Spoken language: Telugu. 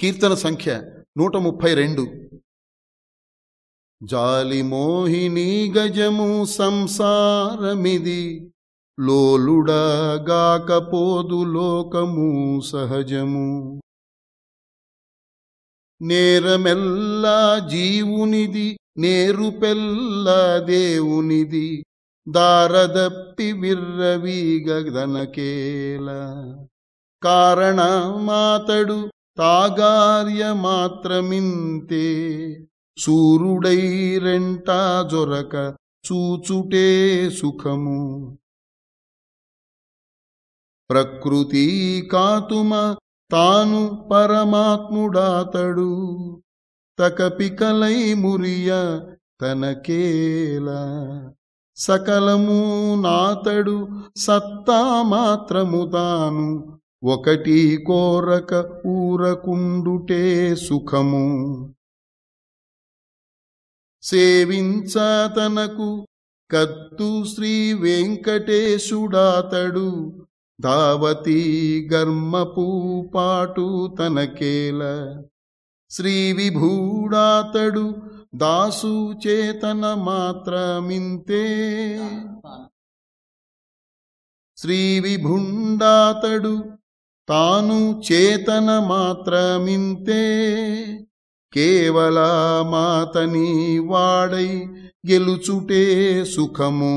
కీర్తన సంఖ్య నూట ముప్పై రెండు జాలి మోహిని గజము సంసారమిది లోలుడగాకపోదు లోకము సహజము. నేరమెల్లా జీవునిది నేరుపెల్లా దేవునిది దారదప్పి విర్రవీగదనకేల కారణమాతడు తాగార్య మాత్రమింతే సూరుడైరెంటా జొరక చూచుటే సుఖము. ప్రకృతి కాతుమ తాను పరమాత్ముడాతడు తకపికలై మురియ తనకేల. సకలము నాతడు సత్తా మాత్రము తాను ఒకటి కోరక ఊరకుండుటే సుఖము. సేవించ తనకు కత్తు శ్రీ వెంకటేశుడాతడు. దావతి గర్మపు పాటు తనకేల. శ్రీ విభూడాతడు దాసు చేతన మాత్రమింతే. శ్రీ విభుండాతడు తాను చేతన మాత్రమింతే కేవల మాతని వాడై గెలుచుటే సుఖము